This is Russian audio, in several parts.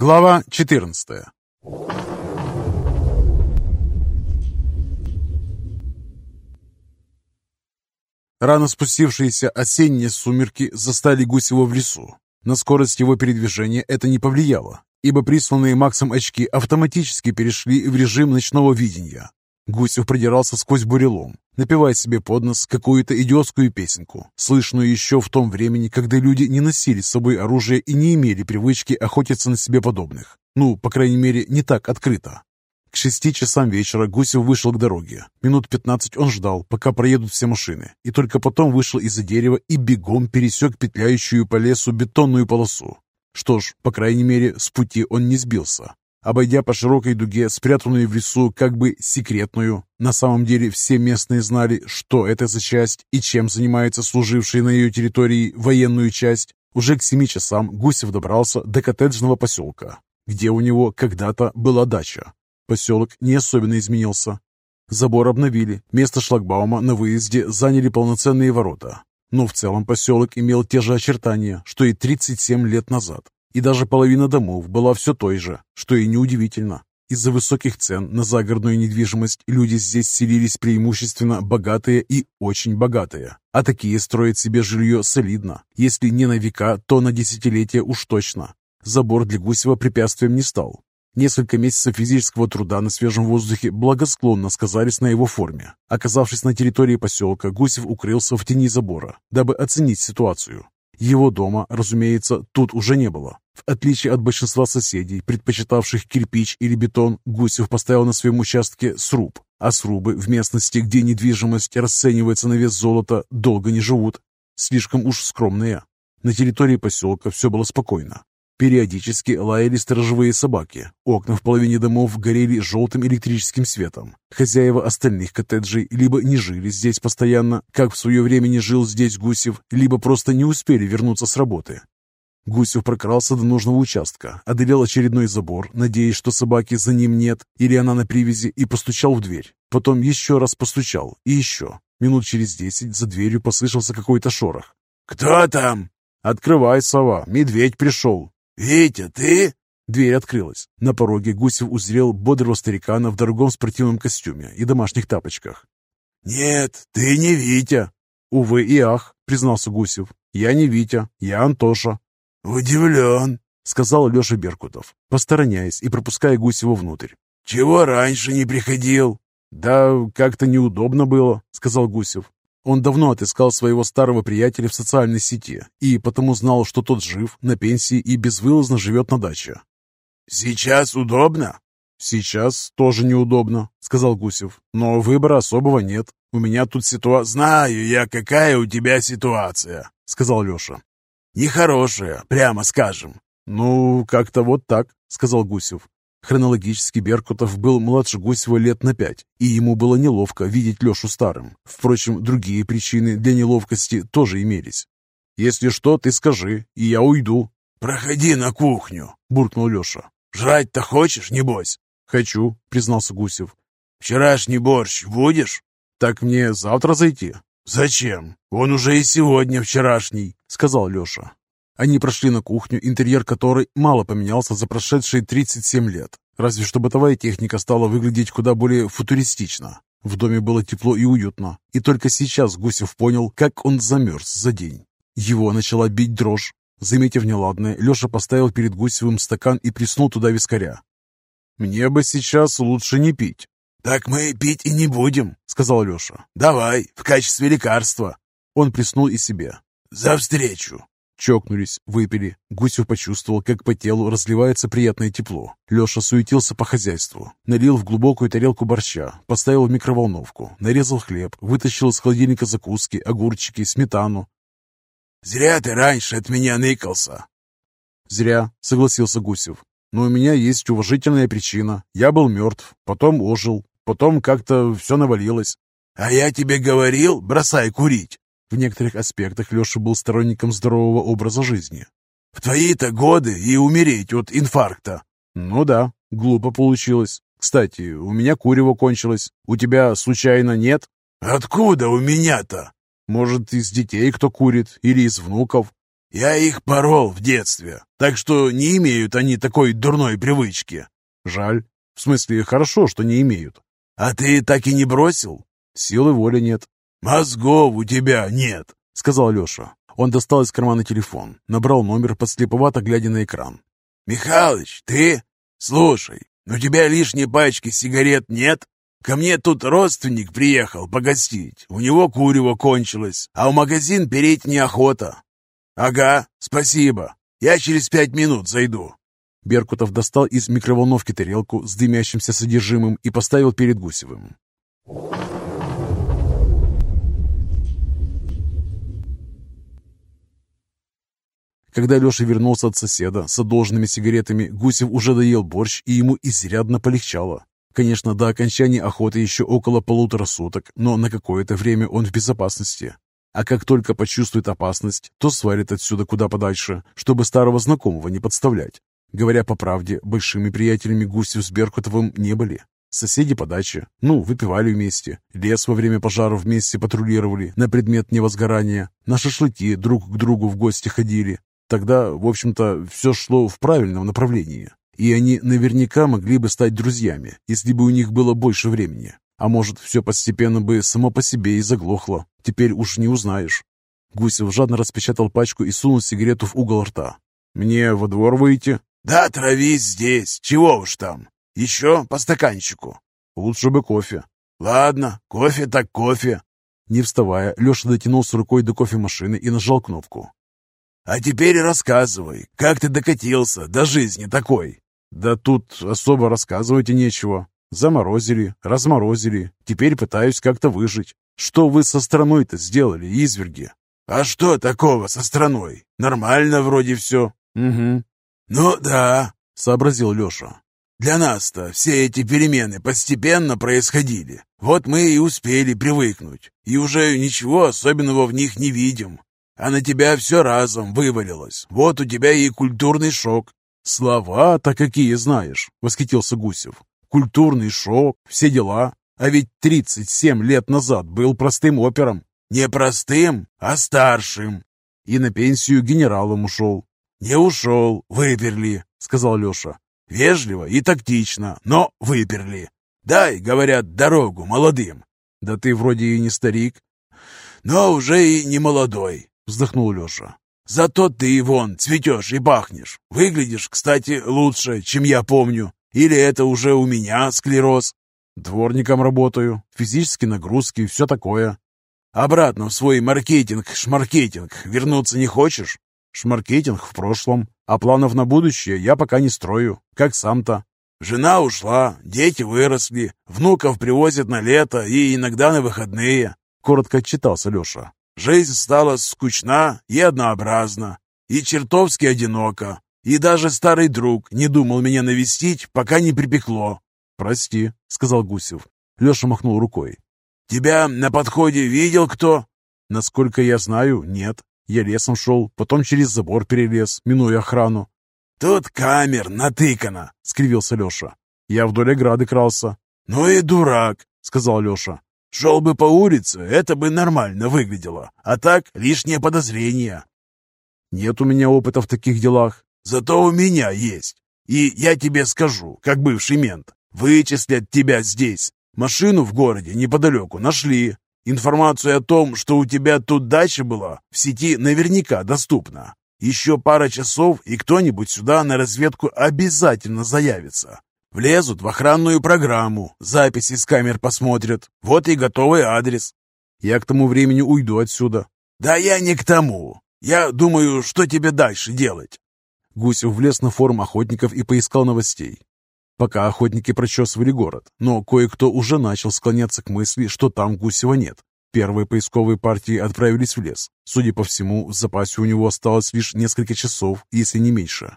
Глава 14 Рано спустившиеся осенние сумерки застали Гусева в лесу. На скорость его передвижения это не повлияло, ибо присланные Максом очки автоматически перешли в режим ночного видения. Гусев продирался сквозь бурелом, напевая себе под нос какую-то идиотскую песенку, слышную еще в том времени, когда люди не носили с собой оружие и не имели привычки охотиться на себе подобных. Ну, по крайней мере, не так открыто. К шести часам вечера Гусев вышел к дороге. Минут пятнадцать он ждал, пока проедут все машины, и только потом вышел из-за дерева и бегом пересек петляющую по лесу бетонную полосу. Что ж, по крайней мере, с пути он не сбился. Обойдя по широкой дуге, спрятанную в лесу, как бы секретную, на самом деле все местные знали, что это за часть и чем занимается служившая на ее территории военную часть, уже к семи часам Гусев добрался до коттеджного поселка, где у него когда-то была дача. Поселок не особенно изменился. Забор обновили, место шлагбаума на выезде заняли полноценные ворота. Но в целом поселок имел те же очертания, что и 37 лет назад. И даже половина домов была все той же, что и неудивительно. Из-за высоких цен на загородную недвижимость люди здесь селились преимущественно богатые и очень богатые. А такие строят себе жилье солидно. Если не на века, то на десятилетия уж точно. Забор для Гусева препятствием не стал. Несколько месяцев физического труда на свежем воздухе благосклонно сказались на его форме. Оказавшись на территории поселка, Гусев укрылся в тени забора, дабы оценить ситуацию. Его дома, разумеется, тут уже не было. В отличие от большинства соседей, предпочитавших кирпич или бетон, Гусев поставил на своем участке сруб. А срубы в местности, где недвижимость расценивается на вес золота, долго не живут. Слишком уж скромные. На территории поселка все было спокойно. Периодически лаяли сторожевые собаки. Окна в половине домов горели желтым электрическим светом. Хозяева остальных коттеджей либо не жили здесь постоянно, как в свое время не жил здесь Гусев, либо просто не успели вернуться с работы. Гусев прокрался до нужного участка, одолел очередной забор, надеясь, что собаки за ним нет, или она на привязи, и постучал в дверь. Потом еще раз постучал, и еще. Минут через десять за дверью послышался какой-то шорох. «Кто там?» «Открывай, сова, медведь пришел». «Витя, ты?» Дверь открылась. На пороге Гусев узрел бодрого старикана в дорогом спортивном костюме и домашних тапочках. «Нет, ты не Витя». «Увы и ах», — признался Гусев. «Я не Витя, я Антоша». «Удивлен», — сказал Леша Беркутов, постороняясь и пропуская Гусева внутрь. «Чего раньше не приходил?» «Да как-то неудобно было», — сказал Гусев. Он давно отыскал своего старого приятеля в социальной сети и потому знал, что тот жив, на пенсии и безвылазно живет на даче. «Сейчас удобно?» «Сейчас тоже неудобно», — сказал Гусев. «Но выбора особого нет. У меня тут ситуация...» «Знаю я, какая у тебя ситуация», — сказал Леша. «Нехорошая, прямо скажем». «Ну, как-то вот так», — сказал Гусев. Хронологически Беркутов был младше Гусева лет на пять, и ему было неловко видеть Лешу старым. Впрочем, другие причины для неловкости тоже имелись. «Если что, ты скажи, и я уйду». «Проходи на кухню», — буркнул Леша. «Жрать-то хочешь, небось?» «Хочу», — признался Гусев. «Вчерашний борщ будешь?» «Так мне завтра зайти?» «Зачем? Он уже и сегодня вчерашний», — сказал Леша. Они прошли на кухню, интерьер которой мало поменялся за прошедшие 37 лет. Разве что бытовая техника стала выглядеть куда более футуристично. В доме было тепло и уютно. И только сейчас Гусев понял, как он замерз за день. Его начала бить дрожь. Заметив неладное, Леша поставил перед Гусевым стакан и плеснул туда вискаря. «Мне бы сейчас лучше не пить». «Так мы пить и не будем», — сказал Леша. «Давай, в качестве лекарства». Он плеснул и себе. «За встречу». Чокнулись, выпили. Гусев почувствовал, как по телу разливается приятное тепло. Леша суетился по хозяйству. Налил в глубокую тарелку борща, поставил в микроволновку, нарезал хлеб, вытащил из холодильника закуски, огурчики, сметану. «Зря ты раньше от меня ныкался!» «Зря», — согласился Гусев. «Но у меня есть уважительная причина. Я был мертв, потом ожил, потом как-то все навалилось». «А я тебе говорил, бросай курить!» В некоторых аспектах Леша был сторонником здорового образа жизни. «В твои-то годы и умереть от инфаркта!» «Ну да, глупо получилось. Кстати, у меня курево кончилось. У тебя, случайно, нет?» «Откуда у меня-то?» «Может, из детей кто курит или из внуков?» Я их порол в детстве, так что не имеют они такой дурной привычки». «Жаль. В смысле, хорошо, что не имеют». «А ты так и не бросил?» «Силы воли нет». «Мозгов у тебя нет», — сказал Леша. Он достал из кармана телефон, набрал номер, подслеповато глядя на экран. «Михалыч, ты? Слушай, у тебя лишней пачки сигарет нет? Ко мне тут родственник приехал погостить. У него курево кончилось, а в магазин переть неохота». «Ага, спасибо. Я через пять минут зайду». Беркутов достал из микроволновки тарелку с дымящимся содержимым и поставил перед Гусевым. Когда Леша вернулся от соседа с одолженными сигаретами, Гусев уже доел борщ, и ему изрядно полегчало. Конечно, до окончания охоты еще около полутора суток, но на какое-то время он в безопасности. А как только почувствует опасность, то свалит отсюда куда подальше, чтобы старого знакомого не подставлять. Говоря по правде, большими приятелями Гусев с Беркутовым не были. Соседи по даче, ну, выпивали вместе, лес во время пожаров вместе патрулировали на предмет невозгорания, на шашлыки друг к другу в гости ходили, Тогда, в общем-то, все шло в правильном направлении, и они наверняка могли бы стать друзьями, если бы у них было больше времени. А может, все постепенно бы само по себе и заглохло. Теперь уж не узнаешь. Гусев жадно распечатал пачку и сунул сигарету в угол рта. «Мне во двор выйти?» «Да, травись здесь. Чего уж там. Еще по стаканчику». «Лучше бы кофе». «Ладно, кофе так кофе». Не вставая, Леша дотянулся рукой до кофемашины и нажал кнопку. А теперь рассказывай, как ты докатился до жизни такой?» «Да тут особо рассказывать и нечего. Заморозили, разморозили, теперь пытаюсь как-то выжить. Что вы со страной-то сделали, изверги?» «А что такого со страной? Нормально вроде все». «Угу». «Ну да», — сообразил Леша. «Для нас-то все эти перемены постепенно происходили. Вот мы и успели привыкнуть, и уже ничего особенного в них не видим. А на тебя все разом вывалилось. Вот у тебя и культурный шок. Слова-то какие знаешь, восхитился Гусев. Культурный шок, все дела. А ведь 37 лет назад был простым опером. Не простым, а старшим. И на пенсию генералом ушел. Не ушел, выперли, сказал Леша. Вежливо и тактично, но выперли. Дай, говорят, дорогу молодым. Да ты вроде и не старик. Но уже и не молодой вздохнул Леша. «Зато ты, вон, цветешь и пахнешь. Выглядишь, кстати, лучше, чем я помню. Или это уже у меня склероз?» «Дворником работаю, физические нагрузки и все такое». «Обратно в свой маркетинг-шмаркетинг вернуться не хочешь?» «Шмаркетинг в прошлом, а планов на будущее я пока не строю, как сам-то». «Жена ушла, дети выросли, внуков привозят на лето и иногда на выходные», — коротко отчитался Леша. Жизнь стала скучна и однообразна, и чертовски одинока, и даже старый друг не думал меня навестить, пока не припекло. «Прости», — сказал Гусев. Леша махнул рукой. «Тебя на подходе видел кто?» «Насколько я знаю, нет. Я лесом шел, потом через забор перелез, минуя охрану». «Тут камер натыкано», — скривился Леша. «Я вдоль ограды крался». «Ну и дурак», — сказал Леша. Шел бы по улице, это бы нормально выглядело, а так лишнее подозрение. Нет у меня опыта в таких делах. Зато у меня есть. И я тебе скажу, как бывший мент, вычислят тебя здесь. Машину в городе неподалеку нашли. Информацию о том, что у тебя тут дача была, в сети наверняка доступна. Еще пара часов, и кто-нибудь сюда на разведку обязательно заявится. Влезут в охранную программу, записи с камер посмотрят. Вот и готовый адрес. Я к тому времени уйду отсюда. Да я не к тому. Я думаю, что тебе дальше делать. Гусев влез на форум охотников и поискал новостей. Пока охотники прочесывали город, но кое-кто уже начал склоняться к мысли, что там Гусева нет. Первые поисковые партии отправились в лес. Судя по всему, в запасе у него осталось лишь несколько часов, если не меньше.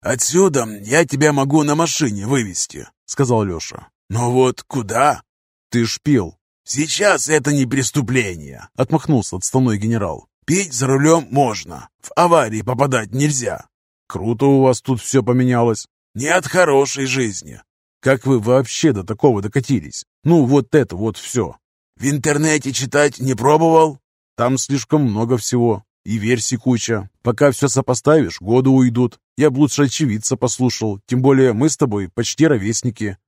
«Отсюда я тебя могу на машине вывести», — сказал Леша. «Но вот куда?» «Ты ж пил». «Сейчас это не преступление», — отмахнулся отставной генерал. «Пить за рулем можно. В аварии попадать нельзя». «Круто у вас тут все поменялось». «Не от хорошей жизни». «Как вы вообще до такого докатились? Ну, вот это вот все». «В интернете читать не пробовал?» «Там слишком много всего. И версий куча. Пока все сопоставишь, годы уйдут. Я бы лучше очевидца послушал. Тем более мы с тобой почти ровесники.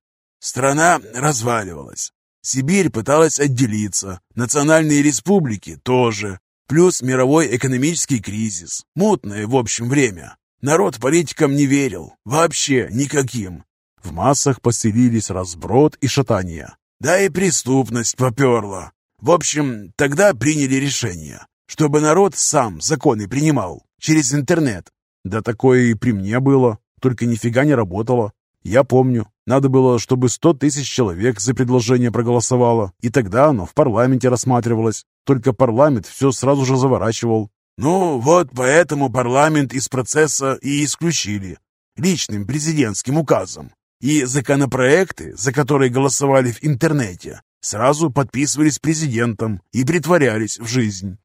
Страна разваливалась. Сибирь пыталась отделиться. Национальные республики тоже. Плюс мировой экономический кризис. Мутное, в общем, время. Народ политикам не верил. Вообще никаким. В массах поселились разброд и шатание. Да и преступность поперла. В общем, тогда приняли решение, чтобы народ сам законы принимал через интернет. Да такое и при мне было, только нифига не работало. Я помню, надо было, чтобы сто тысяч человек за предложение проголосовало, и тогда оно в парламенте рассматривалось. Только парламент все сразу же заворачивал. Ну, вот поэтому парламент из процесса и исключили. Личным президентским указом. И законопроекты, за которые голосовали в интернете, сразу подписывались президентом и притворялись в жизнь.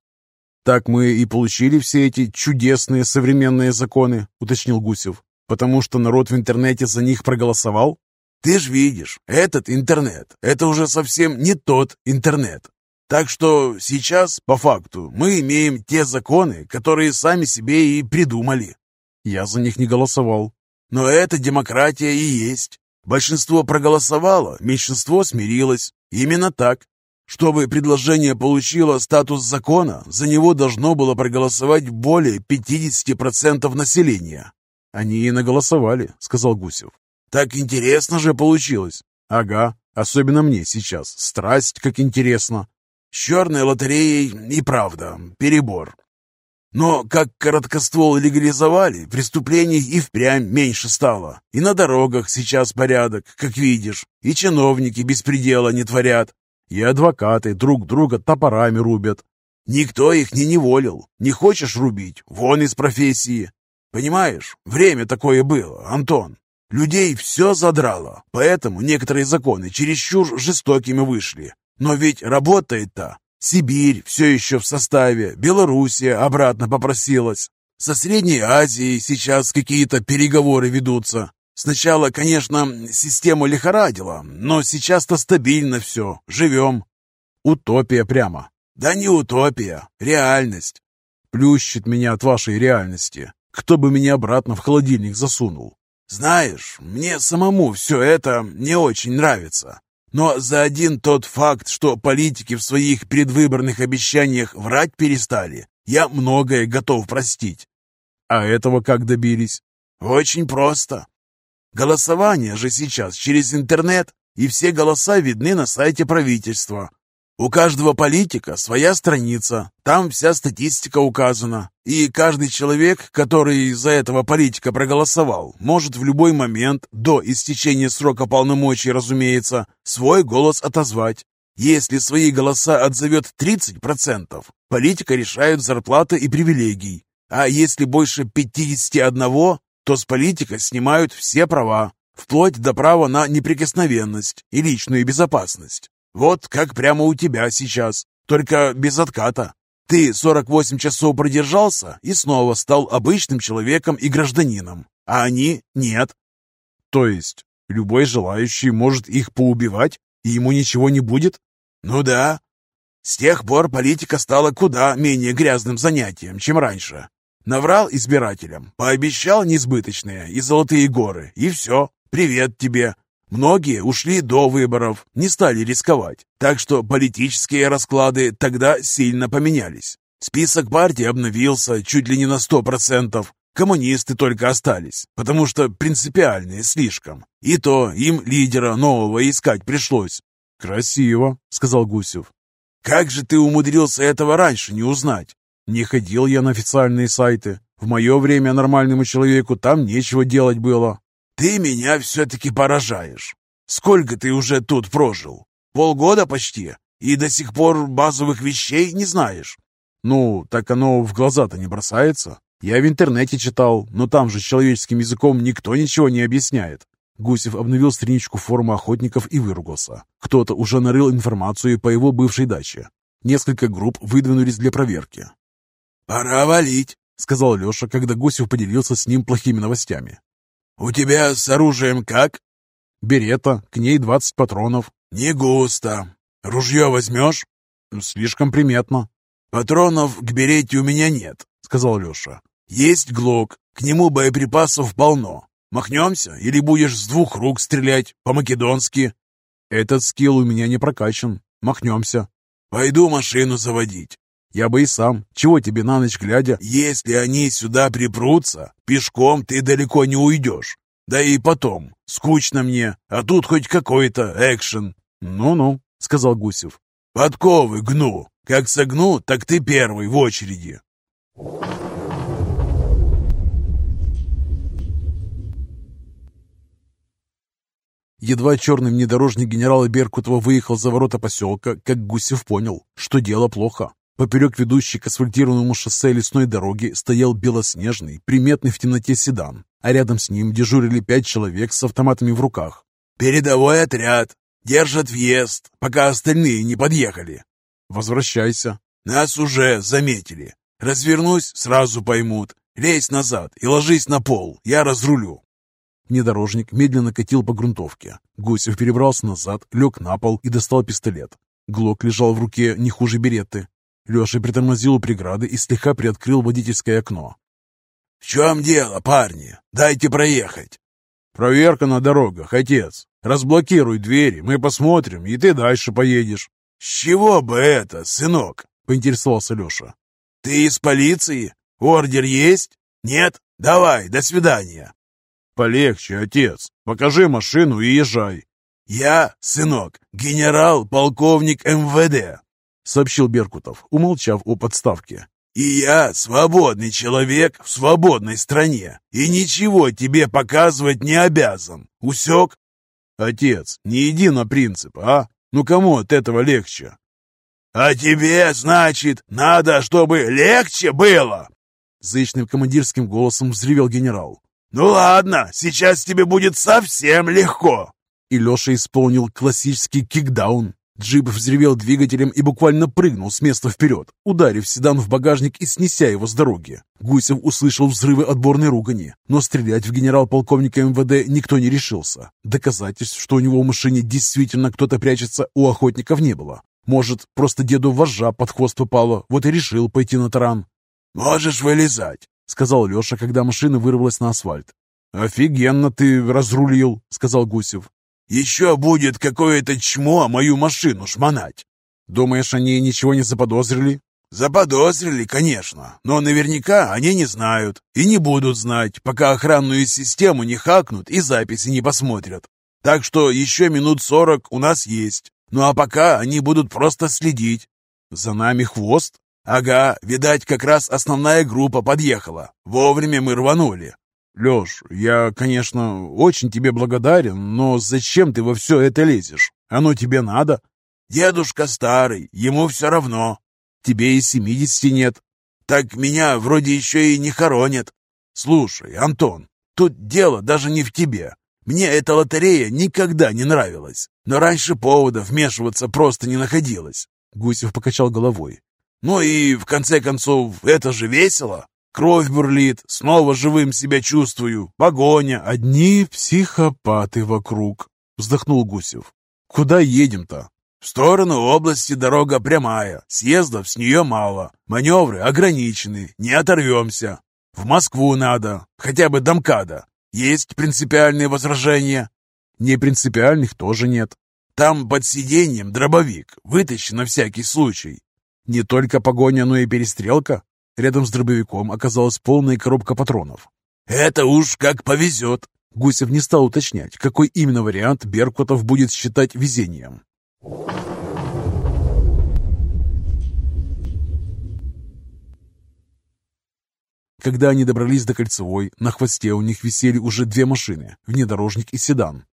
«Так мы и получили все эти чудесные современные законы», — уточнил Гусев. «Потому что народ в интернете за них проголосовал?» «Ты ж видишь, этот интернет — это уже совсем не тот интернет. Так что сейчас, по факту, мы имеем те законы, которые сами себе и придумали». «Я за них не голосовал». «Но это демократия и есть. Большинство проголосовало, меньшинство смирилось. Именно так. Чтобы предложение получило статус закона, за него должно было проголосовать более 50% населения. «Они и наголосовали», — сказал Гусев. «Так интересно же получилось». «Ага, особенно мне сейчас. Страсть, как интересно». «С черной лотереей и правда, перебор. Но как короткоствол легализовали, преступлений и впрямь меньше стало. И на дорогах сейчас порядок, как видишь, и чиновники беспредела не творят. И адвокаты друг друга топорами рубят. Никто их не неволил. Не хочешь рубить? Вон из профессии. Понимаешь, время такое было, Антон. Людей все задрало, поэтому некоторые законы чересчур жестокими вышли. Но ведь работает-то. Сибирь все еще в составе, Белоруссия обратно попросилась. Со Средней Азией сейчас какие-то переговоры ведутся. Сначала, конечно, систему лихорадило, но сейчас-то стабильно все, живем. Утопия прямо. Да не утопия, реальность. Плющит меня от вашей реальности. Кто бы меня обратно в холодильник засунул? Знаешь, мне самому все это не очень нравится. Но за один тот факт, что политики в своих предвыборных обещаниях врать перестали, я многое готов простить. А этого как добились? Очень просто. Голосование же сейчас через интернет, и все голоса видны на сайте правительства. У каждого политика своя страница, там вся статистика указана, и каждый человек, который за этого политика проголосовал, может в любой момент, до истечения срока полномочий, разумеется, свой голос отозвать. Если свои голоса отзовет 30%, политика решает зарплаты и привилегий, а если больше 51, то с политика снимают все права, вплоть до права на неприкосновенность и личную безопасность. Вот как прямо у тебя сейчас, только без отката. Ты 48 часов продержался и снова стал обычным человеком и гражданином, а они нет. То есть любой желающий может их поубивать, и ему ничего не будет? Ну да. С тех пор политика стала куда менее грязным занятием, чем раньше. Наврал избирателям, пообещал несбыточные и золотые горы, и все, привет тебе. Многие ушли до выборов, не стали рисковать, так что политические расклады тогда сильно поменялись. Список партий обновился чуть ли не на сто процентов. Коммунисты только остались, потому что принципиальные слишком. И то им лидера нового искать пришлось. «Красиво», — сказал Гусев. «Как же ты умудрился этого раньше не узнать?» «Не ходил я на официальные сайты. В мое время нормальному человеку там нечего делать было. «Ты меня все-таки поражаешь. Сколько ты уже тут прожил? Полгода почти? И до сих пор базовых вещей не знаешь?» «Ну, так оно в глаза-то не бросается. Я в интернете читал, но там же человеческим языком никто ничего не объясняет». Гусев обновил страничку форума охотников и выругался. Кто-то уже нарыл информацию по его бывшей даче. Несколько групп выдвинулись для проверки. «Пора валить», — сказал Леша, когда Гусев поделился с ним плохими новостями. «У тебя с оружием как?» «Берета, к ней двадцать патронов». «Не густо. Ружье возьмешь?» «Слишком приметно». «Патронов к берете у меня нет», — сказал Леша. «Есть глок, к нему боеприпасов полно. Махнемся или будешь с двух рук стрелять по-македонски?» «Этот скилл у меня не прокачан. Махнемся». «Пойду машину заводить». «Я бы и сам. Чего тебе на ночь глядя?» «Если они сюда припрутся, пешком ты далеко не уйдешь. Да и потом, скучно мне, а тут хоть какой-то экшен». «Ну-ну», — сказал Гусев. «Подковы гну. Как согну, так ты первый в очереди». Едва черный внедорожник генерала Беркутова выехал за ворота поселка, как Гусев понял, что дело плохо. Поперек ведущей к асфальтированному шоссе лесной дороги стоял белоснежный, приметный в темноте седан, а рядом с ним дежурили пять человек с автоматами в руках. «Передовой отряд! Держат въезд, пока остальные не подъехали!» «Возвращайся!» «Нас уже заметили. Развернусь, сразу поймут. Лезь назад и ложись на пол, я разрулю!» Внедорожник медленно катил по грунтовке. Гусев перебрался назад, лег на пол и достал пистолет. Глок лежал в руке не хуже береты. Леша притормозил у преграды и слегка приоткрыл водительское окно. «В чем дело, парни? Дайте проехать!» «Проверка на дорогах, отец. Разблокируй двери, мы посмотрим, и ты дальше поедешь». «С чего бы это, сынок?» — поинтересовался Леша. «Ты из полиции? Ордер есть? Нет? Давай, до свидания!» «Полегче, отец. Покажи машину и езжай». «Я, сынок, генерал-полковник МВД», — сообщил Беркутов, умолчав о подставке. «И я свободный человек в свободной стране, и ничего тебе показывать не обязан. Усек?» «Отец, не иди на принцип, а? Ну кому от этого легче?» «А тебе, значит, надо, чтобы легче было?» Зычным командирским голосом взревел генерал. «Ну ладно, сейчас тебе будет совсем легко!» И Леша исполнил классический кикдаун. Джип взревел двигателем и буквально прыгнул с места вперед, ударив седан в багажник и снеся его с дороги. Гусев услышал взрывы отборной ругани, но стрелять в генерал-полковника МВД никто не решился. Доказательств, что у него в машине действительно кто-то прячется, у охотников не было. Может, просто деду вожжа под хвост попало, вот и решил пойти на таран. «Можешь вылезать», — сказал Леша, когда машина вырвалась на асфальт. «Офигенно ты разрулил», — сказал Гусев. «Еще будет какое-то чмо мою машину шмонать». «Думаешь, они ничего не заподозрили?» «Заподозрили, конечно, но наверняка они не знают и не будут знать, пока охранную систему не хакнут и записи не посмотрят. Так что еще минут сорок у нас есть. Ну а пока они будут просто следить. За нами хвост? Ага, видать, как раз основная группа подъехала. Вовремя мы рванули. Леш, я, конечно, очень тебе благодарен, но зачем ты во все это лезешь? Оно тебе надо? Дедушка старый, ему все равно. Тебе и семидесяти нет. Так меня вроде еще и не хоронят. Слушай, Антон, тут дело даже не в тебе. Мне эта лотерея никогда не нравилась, но раньше повода вмешиваться просто не находилось. Гусев покачал головой. Ну и, в конце концов, это же весело. Кровь бурлит, снова живым себя чувствую. Погоня. Одни психопаты вокруг, вздохнул Гусев. Куда едем-то? В сторону области дорога прямая, съездов с нее мало, маневры ограничены, не оторвемся. В Москву надо, хотя бы до МКАДа. Есть принципиальные возражения? Непринципиальных тоже нет. Там под сиденьем дробовик, вытащи на всякий случай. Не только погоня, но и перестрелка. Рядом с дробовиком оказалась полная коробка патронов. «Это уж как повезет!» Гусев не стал уточнять, какой именно вариант Беркутов будет считать везением. Когда они добрались до Кольцевой, на хвосте у них висели уже две машины – внедорожник и седан.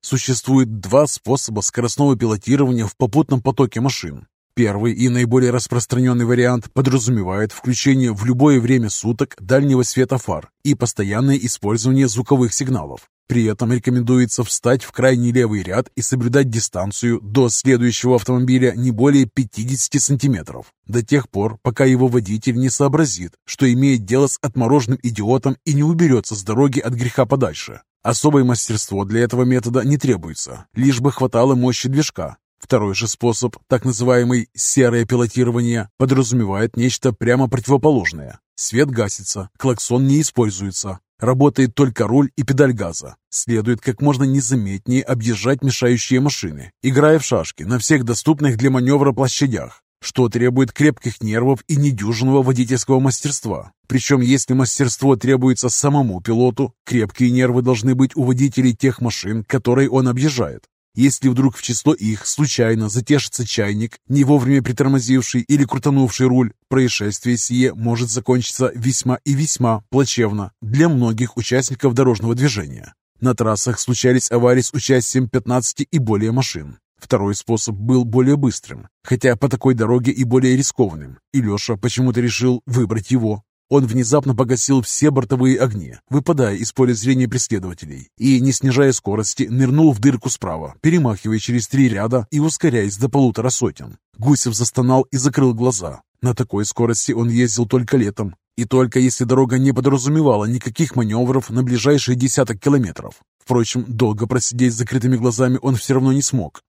Существует два способа скоростного пилотирования в попутном потоке машин. Первый и наиболее распространенный вариант подразумевает включение в любое время суток дальнего света фар и постоянное использование звуковых сигналов. При этом рекомендуется встать в крайний левый ряд и соблюдать дистанцию до следующего автомобиля не более 50 сантиметров, до тех пор, пока его водитель не сообразит, что имеет дело с отмороженным идиотом и не уберется с дороги от греха подальше. Особое мастерство для этого метода не требуется, лишь бы хватало мощи движка. Второй же способ, так называемый «серое пилотирование», подразумевает нечто прямо противоположное. Свет гасится, клаксон не используется, работает только руль и педаль газа. Следует как можно незаметнее объезжать мешающие машины, играя в шашки на всех доступных для маневра площадях что требует крепких нервов и недюжинного водительского мастерства. Причем, если мастерство требуется самому пилоту, крепкие нервы должны быть у водителей тех машин, которые он объезжает. Если вдруг в число их случайно затешится чайник, не вовремя притормозивший или крутанувший руль, происшествие сие может закончиться весьма и весьма плачевно для многих участников дорожного движения. На трассах случались аварии с участием 15 и более машин. Второй способ был более быстрым, хотя по такой дороге и более рискованным, и Леша почему-то решил выбрать его. Он внезапно погасил все бортовые огни, выпадая из поля зрения преследователей, и, не снижая скорости, нырнул в дырку справа, перемахивая через три ряда и ускоряясь до полутора сотен. Гусев застонал и закрыл глаза. На такой скорости он ездил только летом, и только если дорога не подразумевала никаких маневров на ближайшие десяток километров. Впрочем, долго просидеть с закрытыми глазами он все равно не смог.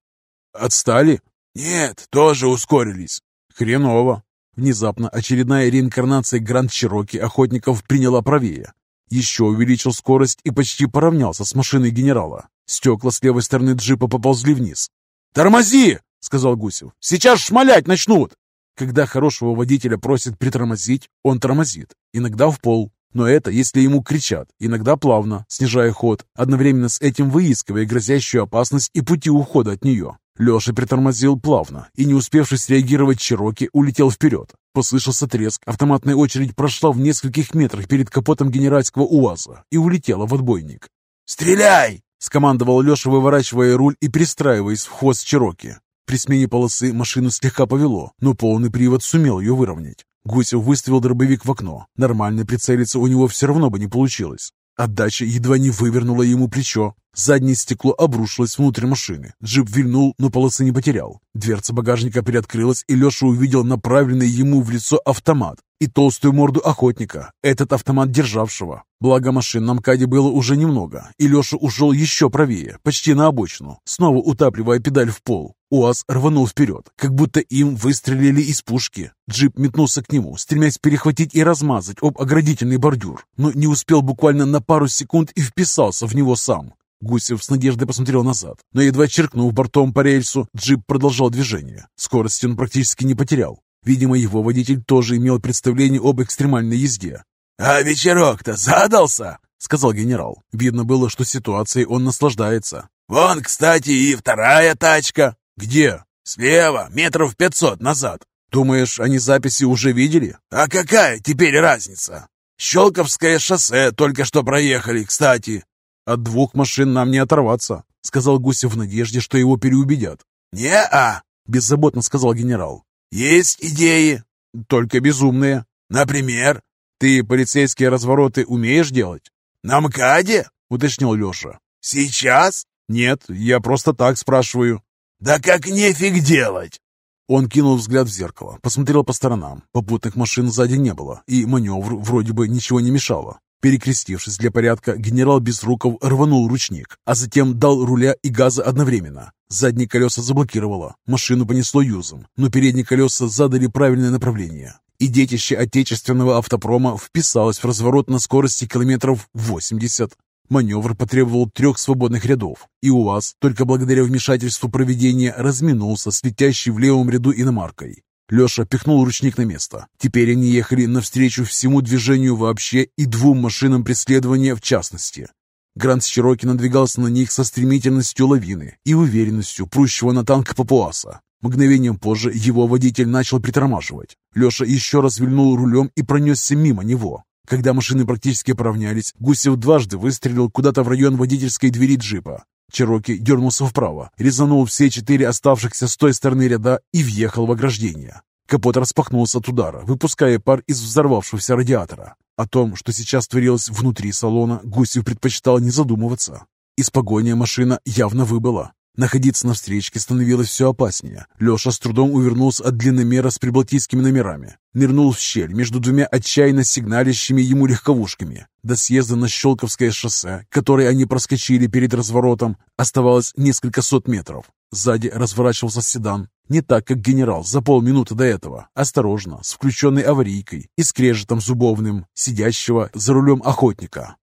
«Отстали?» «Нет, тоже ускорились». «Хреново». Внезапно очередная реинкарнация Гранд Чироки охотников приняла правее. Еще увеличил скорость и почти поравнялся с машиной генерала. Стекла с левой стороны джипа поползли вниз. «Тормози!» — сказал Гусев. «Сейчас шмалять начнут!» Когда хорошего водителя просят притормозить, он тормозит, иногда в пол. Но это если ему кричат, иногда плавно, снижая ход, одновременно с этим выискивая грозящую опасность и пути ухода от нее. Леша притормозил плавно и, не успевший среагировать Чироки, улетел вперед. Послышался треск, автоматная очередь прошла в нескольких метрах перед капотом генеральского УАЗа и улетела в отбойник. «Стреляй!» — скомандовал Леша, выворачивая руль и пристраиваясь в хвост Чироки. При смене полосы машину слегка повело, но полный привод сумел ее выровнять. Гусев выставил дробовик в окно. Нормально прицелиться у него все равно бы не получилось. Отдача едва не вывернула ему плечо. Заднее стекло обрушилось внутрь машины. Джип вильнул, но полосы не потерял. Дверца багажника приоткрылась, и Леша увидел направленный ему в лицо автомат и толстую морду охотника, этот автомат державшего. Благо машин на МКАДе было уже немного, и Леша ушел еще правее, почти на обочину, снова утапливая педаль в пол. УАЗ рванул вперед, как будто им выстрелили из пушки. Джип метнулся к нему, стремясь перехватить и размазать об оградительный бордюр, но не успел буквально на пару секунд и вписался в него сам. Гусев с надеждой посмотрел назад, но едва черкнув бортом по рельсу, джип продолжал движение. Скорость он практически не потерял. Видимо, его водитель тоже имел представление об экстремальной езде. «А вечерок-то задался?» — сказал генерал. Видно было, что ситуацией он наслаждается. «Вон, кстати, и вторая тачка». «Где?» «Слева, метров пятьсот назад». «Думаешь, они записи уже видели?» «А какая теперь разница? Щелковское шоссе только что проехали, кстати. «От двух машин нам не оторваться», — сказал Гусев в надежде, что его переубедят. «Не-а», — беззаботно сказал генерал. «Есть идеи?» «Только безумные». «Например?» «Ты полицейские развороты умеешь делать?» «На МКАДе?» — уточнил Леша. «Сейчас?» «Нет, я просто так спрашиваю». «Да как нефиг делать!» Он кинул взгляд в зеркало, посмотрел по сторонам. Попутных машин сзади не было, и маневр вроде бы ничего не мешало. Перекрестившись для порядка, генерал Безруков рванул ручник, а затем дал руля и газа одновременно. Задние колеса заблокировало, машину понесло юзом, но передние колеса задали правильное направление. И детище отечественного автопрома вписалось в разворот на скорости километров 80. Маневр потребовал трех свободных рядов, и УАЗ, только благодаря вмешательству проведения, разминулся с в левом ряду иномаркой. Леша пихнул ручник на место. Теперь они ехали навстречу всему движению вообще и двум машинам преследования в частности. Гранд Чироки надвигался на них со стремительностью лавины и уверенностью прущего на танк папуаса. Мгновением позже его водитель начал притормаживать. Леша еще раз вильнул рулем и пронесся мимо него. Когда машины практически поравнялись, Гусев дважды выстрелил куда-то в район водительской двери джипа. Чероки дернулся вправо, резанул все четыре оставшихся с той стороны ряда и въехал в ограждение. Капот распахнулся от удара, выпуская пар из взорвавшегося радиатора. О том, что сейчас творилось внутри салона, Гусев предпочитал не задумываться. Из погони машина явно выбыла. Находиться на встречке становилось все опаснее. Леша с трудом увернулся от длинномера с прибалтийскими номерами. Нырнул в щель между двумя отчаянно сигналящими ему легковушками. До съезда на Щелковское шоссе, которое они проскочили перед разворотом, оставалось несколько сот метров. Сзади разворачивался седан. Не так, как генерал за полминуты до этого. Осторожно, с включенной аварийкой и скрежетом зубовным, сидящего за рулем охотника.